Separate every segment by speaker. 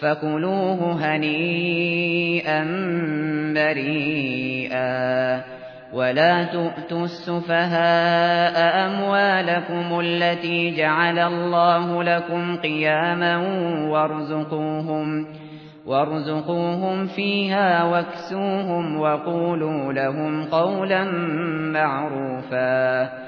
Speaker 1: فكلوه هنيئا مريئا ولا تؤتوا السفهاء أموالكم التي جعل الله لكم قياما وارزقوهم وارزقوهم فيها واكسوهم وقولوا لهم قولا معروفا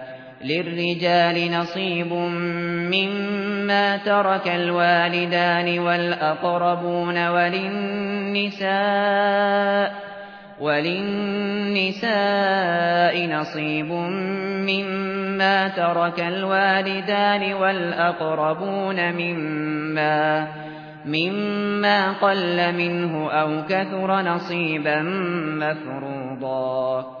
Speaker 1: للرجال نصيب مما ترك الوالدان والأقربون وللنساء وللنساء نصيب مما ترك الوالدان والأقربون مما مما قل منه أو كثر نصيبا مفروضا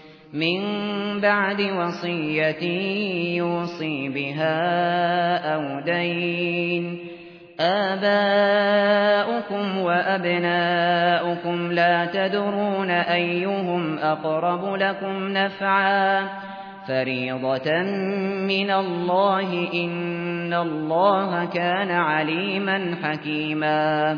Speaker 1: من بعد وصية يوصي بها أو دين. آباؤكم وأبناؤكم لا تدرون أيهم أقرب لكم نفعا. فريضة من الله إن الله كان عليما حكيما.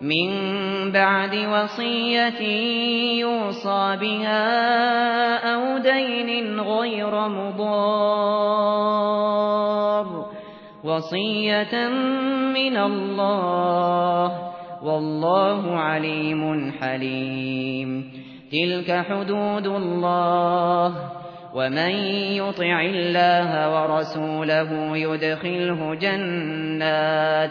Speaker 1: من بعد وصية يوصى بها أو دين غير مضار وصية من الله والله عليم حليم تلك حدود الله ومن يطع الله ورسوله يدخله جنات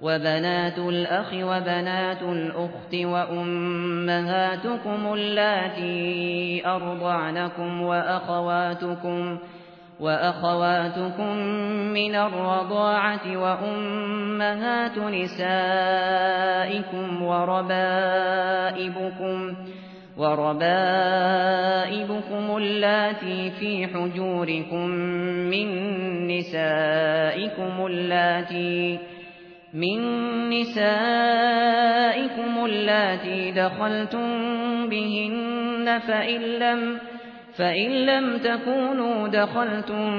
Speaker 1: وبنات الأخ وبنات الأخت وأمهاتكم اللاتي أرضعنكم وأخواتكم وأخواتكم من الرضاعة وأمهات نسائكم وربائبكم وربائبكم اللاتي في حجوركم من نسائكم اللاتي من نسائكم اللاتي دخلتم بهن فإن لم فإن لم تكونوا دخلتم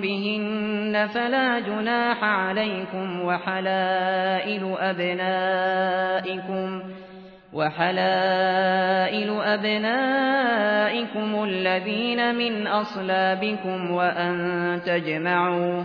Speaker 1: بهن فلا جناح عليكم وحلائل أبنائكم وحلائل أبنائكم الذين من أصلابكم وأن تجمعوا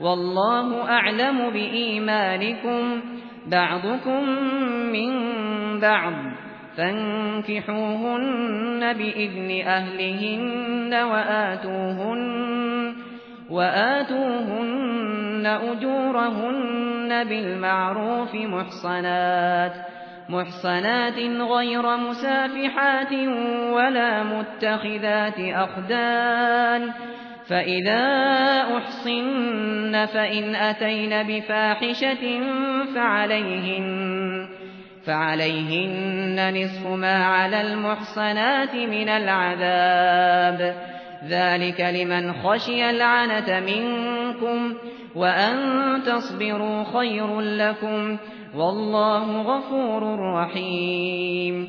Speaker 1: والله أعلم بإيمانكم. بعضكم من بعض فانكحوهن بإذن أهلهن وآتوهن, وآتوهن أجورهن بالمعروف محصنات محصنات غير مسافحات ولا متخذات أخدان. فإذا أحصن فإن أتين بفاحشة فعليهن فعليهن نصف ما على المحصنات من العذاب ذلك لمن خشي العنة منكم وأن تصبروا خير لكم والله غفور رحيم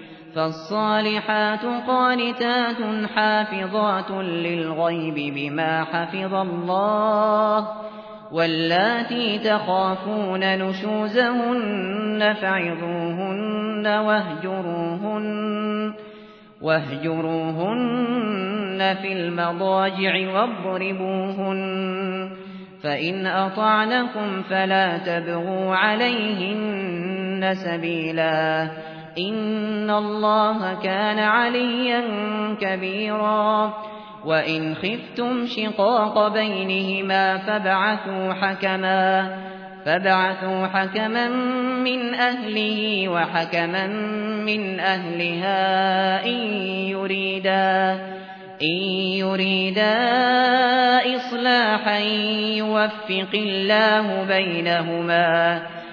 Speaker 1: فالصالحات قانتات حافظات للغيب بما حفظ الله واللاتي تخافون نشوزهن فعظوهن واهجروهن واهجروهن في المضاجع واضربوهن فإن أطعنكم فلا تبغوا عليهن سبيلا إن الله كان عليا كبيرا. وإن خفتم شقاق بينهما فابعثوا حكما فابعثوا حكما من أهله وحكما من أهلها إن يريدا إن يريدا إصلاحا يوفق الله بينهما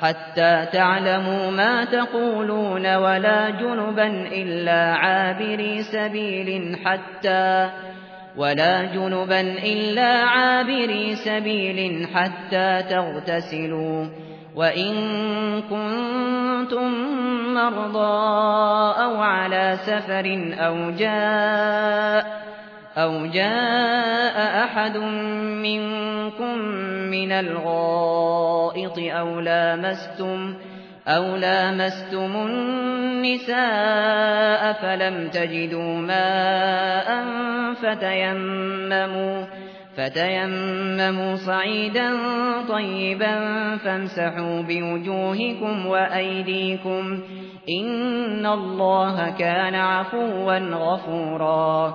Speaker 1: حتى تعلموا ما تقولون ولا جنبا إلا عابري سبيل حتى ولا جنبا إلا عابري سبيل حتى تغتسلوا وإن كنتم مرضى أو على سفر أو جاء أو جاء أحد منكم من الغائط أو لامستم أو لامستم النساء فلم تجدوا ماء فتيمموا فتيمموا صعيدا طيبا فامسحوا بوجوهكم وأيديكم إن الله كان عفوا غفورا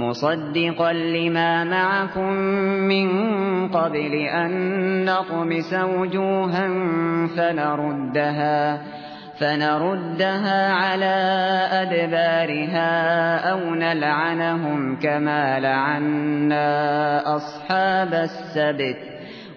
Speaker 1: مصدقا لما معكم من قبل أن نطمس وجوها فنردها فنردها على أدبارها أو نلعنهم كما لعنا أصحاب السبت.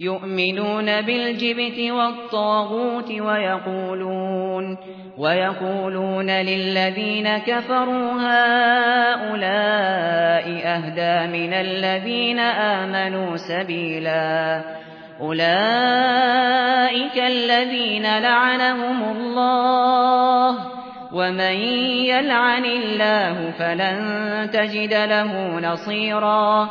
Speaker 1: يؤمنون بالجبت والطاغوت ويقولون ويقولون للذين كفروا هؤلاء أهدى من الذين آمنوا سبيلا. أولئك الذين لعنهم الله. ومن يلعن الله فلن تجد له نصيرا.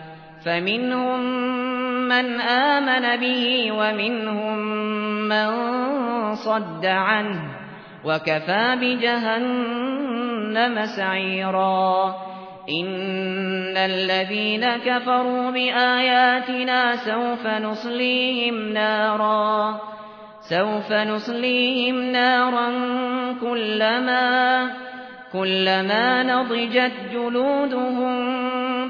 Speaker 1: فمنهم من آمن به ومنهم من صد عنه وكفى بجهنم سعيرا. إن الذين كفروا بآياتنا سوف نصليهم نارا. سوف نصليهم نارا كلما كلما نضجت جلودهم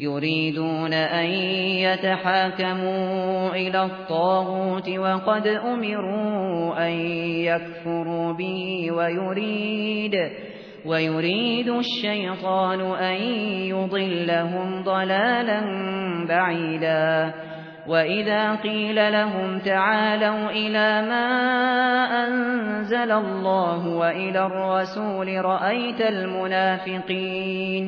Speaker 1: يُرِيدُونَ أَنْ يَتَحَاكَمُوا إِلَى الطَّاغُوتِ وَقَدْ أُمِرُوا أَنْ يَكْفُرُوا بِهِ وَيُرِيدُ ويريد الشيطان أن يضلهم ضلالا بعيدا. وإذا قيل لهم تعالوا إلى ما أنزل الله وإلى الرسول رأيت المنافقين.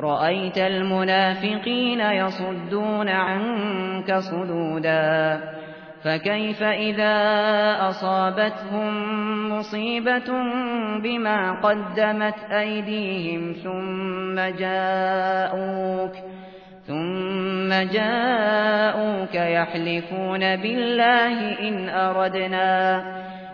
Speaker 1: رأيت المنافقين يصدون عنك صدودا فكيف إذا أصابتهم مصيبة بما قدمت أيديهم ثم جاءوك ثم جاءوك يحلفون بالله إن أردنا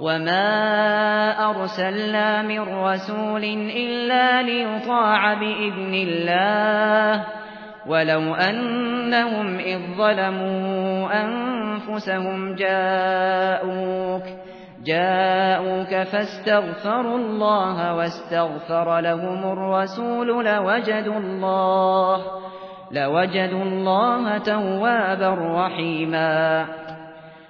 Speaker 1: وما أرسلنا من رسول إلا ليطاع بإذن الله ولو أنهم إذ ظلموا أنفسهم جاءوك جاءوك فاستغفروا الله واستغفر لهم الرسول لوجدوا الله لوجدوا الله توابا رحيما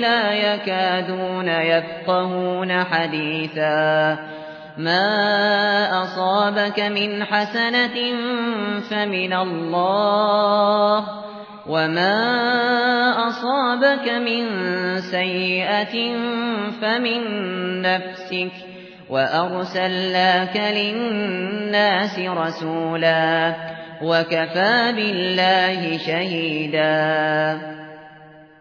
Speaker 1: لَا يَكَادُونَ يَفْقَهُونَ حَدِيثًا. مَا أَصَابَكَ مِنْ حَسَنَةٍ فَمِنَ اللَّهِ وَمَا أَصَابَكَ مِن سَيِّئَةٍ فَمِن نَّفْسِكَ وَأَرْسَلْنَاكَ لِلنَّاسِ رَسُولًا وَكَفَىٰ بِاللَّهِ شَهِيدًا.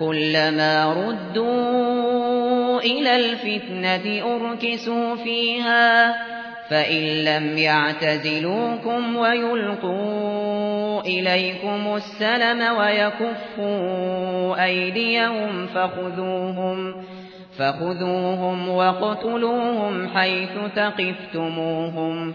Speaker 1: كلما ردوا إلى الفتنة أركسوا فيها فإن لم يعتزلوكم ويلقوا إليكم السلم ويكفوا أيديهم فخذوهم فخذوهم وقتلوهم حيث ثقفتموهم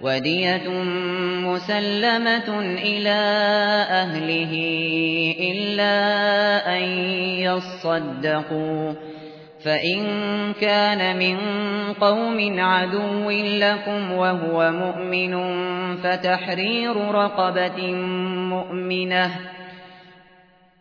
Speaker 1: ودية مسلمة إلى أهله إلا أن يصدقوا. فإن كان من قوم عدو لكم وهو مؤمن فتحرير رقبة مؤمنة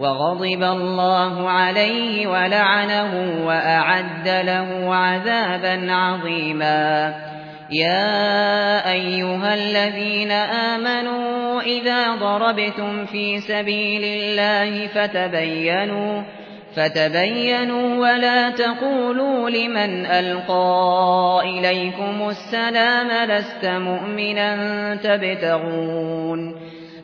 Speaker 1: وغضب الله عليه ولعنه وأعد له عذابا عظيما. يا أيها الذين آمنوا إذا ضربتم في سبيل الله فتبينوا فتبينوا ولا تقولوا لمن ألقى إليكم السلام لست مؤمنا تبتغون.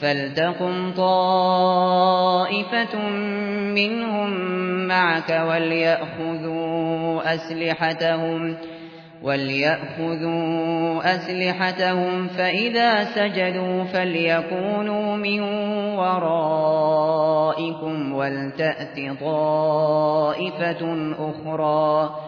Speaker 1: فلتقم طائفة منهم معك وليأخذوا أسلحتهم وليأخذوا أسلحتهم فإذا سجدوا فليكونوا من ورائكم ولتأت طائفة أخرى.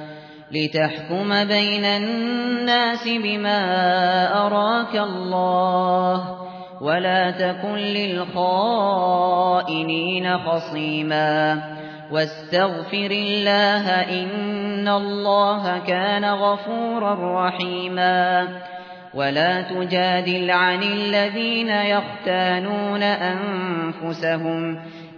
Speaker 1: لتحكم بين الناس بما أراك الله ولا تكن للخائنين خصيما واستغفر الله إن الله كان غفورا رحيما ولا تجادل عن الذين يختانون أنفسهم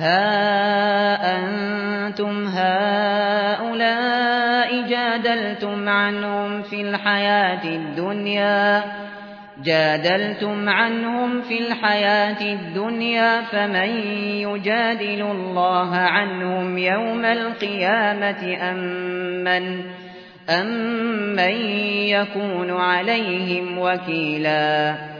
Speaker 1: ها أنتم هؤلاء جادلتم عنهم في الحياة الدنيا جادلتم عنهم في الحياة الدنيا فمن يجادل الله عنهم يوم القيامة أمن أمن يكون عليهم وكيلاً؟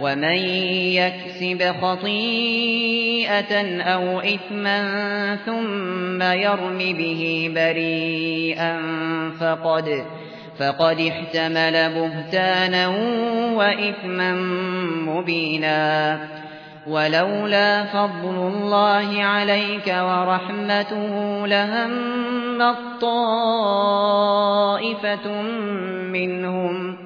Speaker 1: ومن يكسب خطيئة أو إثما ثم يرم به بريئا فقد فقد احتمل بهتانا وإثما مبينا ولولا فضل الله عليك ورحمته لهم الطائفة منهم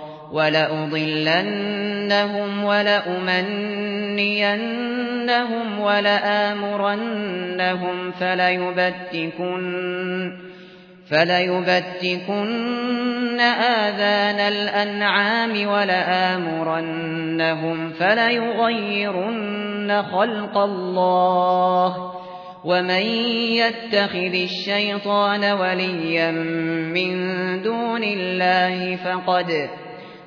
Speaker 1: ولأضلنهم ولأمنينهم ولآمرنهم فليبتكن فليبتكن آذان الأنعام ولآمرنهم فليغيرن خلق الله ومن يتخذ الشيطان وليا من دون الله فقد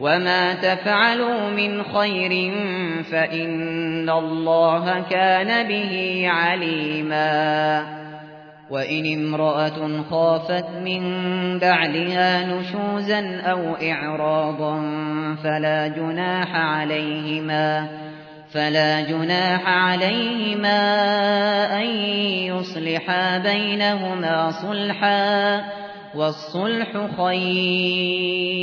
Speaker 1: وما تفعلوا من خير فإن الله كان به عليما وإن امرأة خافت من بعلها نشوزا أو إعراضا فلا جناح عليهما فلا جناح عليهما أن يصلحا بينهما صلحا والصلح خير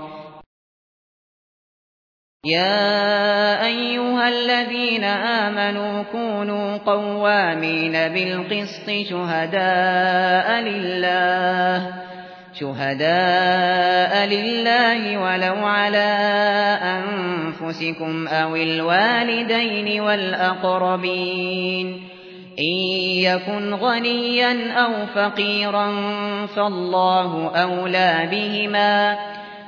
Speaker 1: يا ايها الذين امنوا كونوا قوامين بالقسط شهداء لله شهداء لله ولو على انفسكم أو الوالدين والاقربين ان يكن غنيا أو فقيرا فالله اولى بهما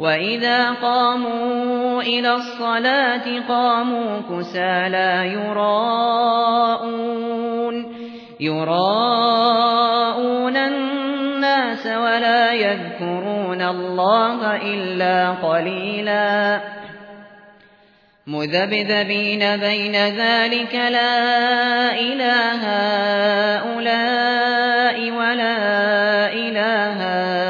Speaker 1: وإذا قاموا إلى الصلاة قاموا كسالى يراءون يراءون الناس ولا يذكرون الله إلا قليلاً مذبذبين بين ذلك لا إله هؤلاء ولا إله هؤلاء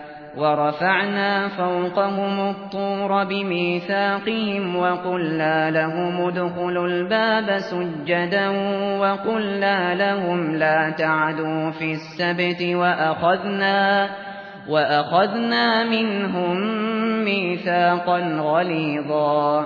Speaker 1: ورفعنا فوقهم الطور بميثاقهم وقلنا لهم ادخلوا الباب سجدا وقلنا لهم لا تعدوا في السبت وأخذنا وأخذنا منهم ميثاقا غليظا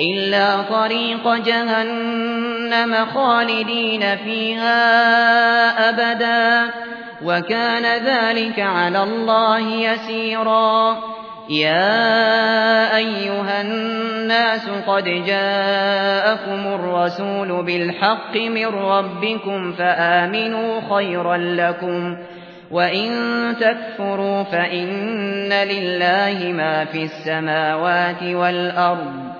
Speaker 1: إلا طريق جهنم خالدين فيها أبدا وكان ذلك على الله يسيرا يا أيها الناس قد جاءكم الرسول بالحق من ربكم فآمنوا خيرا لكم وإن تكفروا فإن لله ما في السماوات والأرض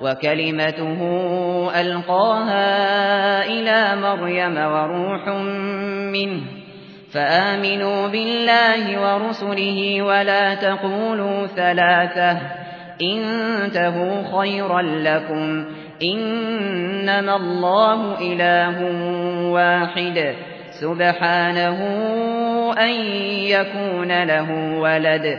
Speaker 1: وكلمته ألقاها إلى مريم وروح منه فآمنوا بالله ورسله ولا تقولوا ثلاثة انتهوا خيرا لكم إنما الله إله واحد سبحانه أن يكون له ولد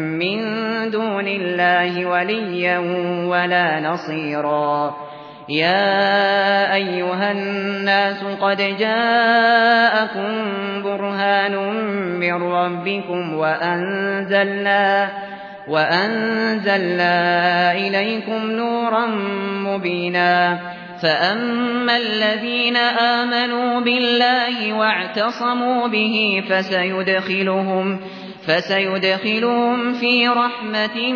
Speaker 1: من دون الله وليا ولا نصيرا يا أيها الناس قد جاءكم برهان من ربكم وأنزلنا وأنزلنا إليكم نورا مبينا فأما الذين آمنوا بالله واعتصموا به فسيدخلهم فسيدخلهم في رحمة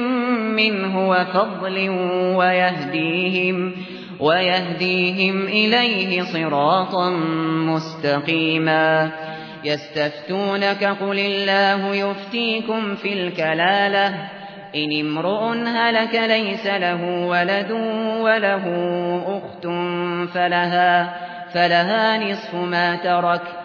Speaker 1: منه وفضل ويهديهم ويهديهم إليه صراطا مستقيما. يستفتونك قل الله يفتيكم في الكلالة. إن امرؤ هلك ليس له ولد وله أخت فلها, فلها نصف ما ترك.